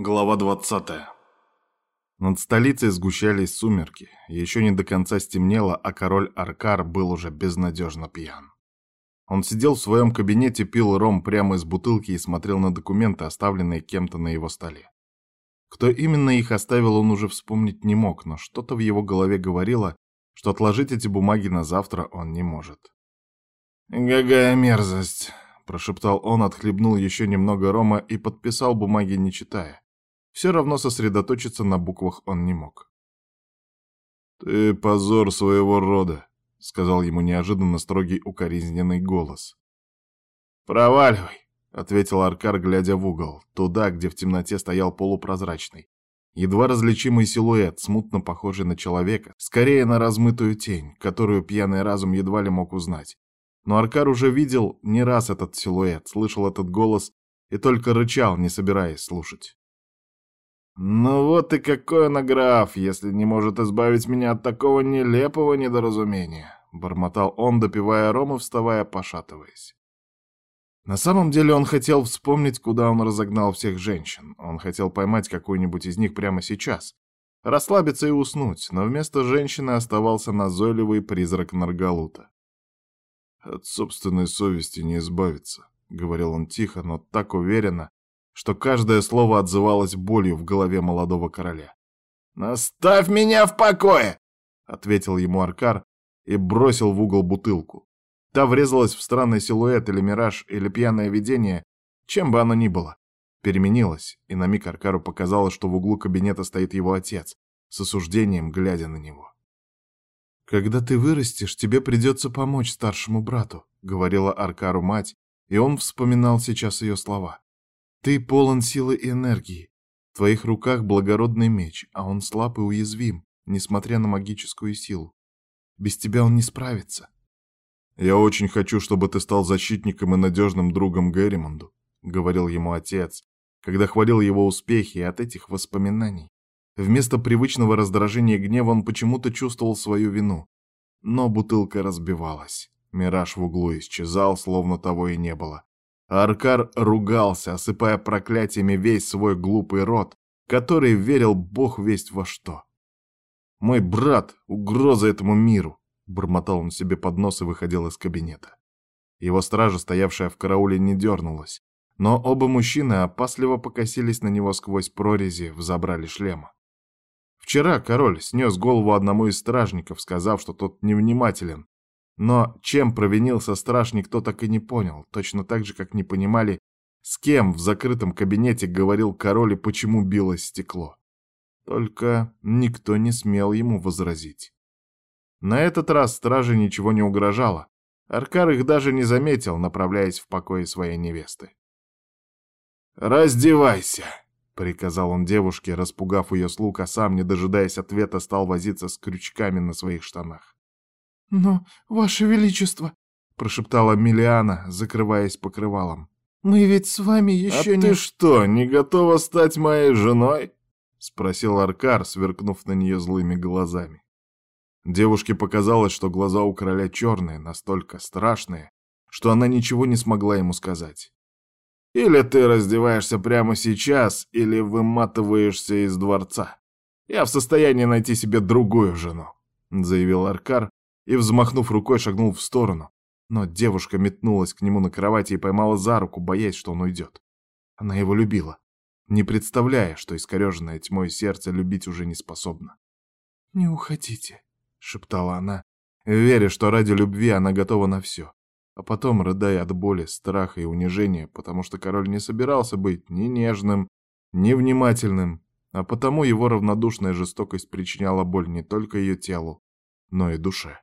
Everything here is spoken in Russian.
Глава 20. Над столицей сгущались сумерки. Еще не до конца стемнело, а король Аркар был уже безнадежно пьян. Он сидел в своем кабинете, пил ром прямо из бутылки и смотрел на документы, оставленные кем-то на его столе. Кто именно их оставил, он уже вспомнить не мог, но что-то в его голове говорило, что отложить эти бумаги на завтра он не может. «Какая мерзость!» — прошептал он, отхлебнул еще немного рома и подписал бумаги, не читая. Все равно сосредоточиться на буквах он не мог. «Ты позор своего рода», — сказал ему неожиданно строгий укоризненный голос. «Проваливай», — ответил Аркар, глядя в угол, туда, где в темноте стоял полупрозрачный. Едва различимый силуэт, смутно похожий на человека, скорее на размытую тень, которую пьяный разум едва ли мог узнать. Но Аркар уже видел не раз этот силуэт, слышал этот голос и только рычал, не собираясь слушать. «Ну вот и какой он граф, если не может избавить меня от такого нелепого недоразумения», — бормотал он, допивая ром и вставая, пошатываясь. На самом деле он хотел вспомнить, куда он разогнал всех женщин. Он хотел поймать какую-нибудь из них прямо сейчас, расслабиться и уснуть, но вместо женщины оставался назойливый призрак Наргалута. «От собственной совести не избавиться», — говорил он тихо, но так уверенно, что каждое слово отзывалось болью в голове молодого короля. «Наставь меня в покое!» — ответил ему Аркар и бросил в угол бутылку. Та врезалась в странный силуэт или мираж, или пьяное видение, чем бы оно ни было. Переменилась, и на миг Аркару показалось, что в углу кабинета стоит его отец, с осуждением глядя на него. «Когда ты вырастешь, тебе придется помочь старшему брату», — говорила Аркару мать, и он вспоминал сейчас ее слова. Ты полон силы и энергии. В твоих руках благородный меч, а он слаб и уязвим, несмотря на магическую силу. Без тебя он не справится. «Я очень хочу, чтобы ты стал защитником и надежным другом Герримонду», — говорил ему отец, когда хвалил его успехи, от этих воспоминаний. Вместо привычного раздражения и гнева он почему-то чувствовал свою вину. Но бутылка разбивалась. Мираж в углу исчезал, словно того и не было. Аркар ругался, осыпая проклятиями весь свой глупый род, который верил бог весть во что. «Мой брат — угроза этому миру», — бормотал он себе под нос и выходил из кабинета. Его стража, стоявшая в карауле, не дернулась, но оба мужчины опасливо покосились на него сквозь прорези, взобрали шлема. Вчера король снес голову одному из стражников, сказав, что тот невнимателен, но чем провинился страж, никто так и не понял, точно так же, как не понимали, с кем в закрытом кабинете говорил король и почему билось стекло. Только никто не смел ему возразить. На этот раз страже ничего не угрожало. Аркар их даже не заметил, направляясь в покое своей невесты. «Раздевайся!» — приказал он девушке, распугав ее слуг, а сам, не дожидаясь ответа, стал возиться с крючками на своих штанах. «Но, Ваше Величество!» — прошептала Милиана, закрываясь покрывалом. «Мы ведь с вами еще а не...» ты что, не готова стать моей женой?» — спросил Аркар, сверкнув на нее злыми глазами. Девушке показалось, что глаза у короля черные, настолько страшные, что она ничего не смогла ему сказать. «Или ты раздеваешься прямо сейчас, или выматываешься из дворца. Я в состоянии найти себе другую жену», — заявил Аркар, и, взмахнув рукой, шагнул в сторону. Но девушка метнулась к нему на кровати и поймала за руку, боясь, что он уйдет. Она его любила, не представляя, что искореженное тьмой сердце любить уже не способно. «Не уходите», — шептала она, веря, что ради любви она готова на все. А потом, рыдая от боли, страха и унижения, потому что король не собирался быть ни нежным, ни внимательным, а потому его равнодушная жестокость причиняла боль не только ее телу, но и душе.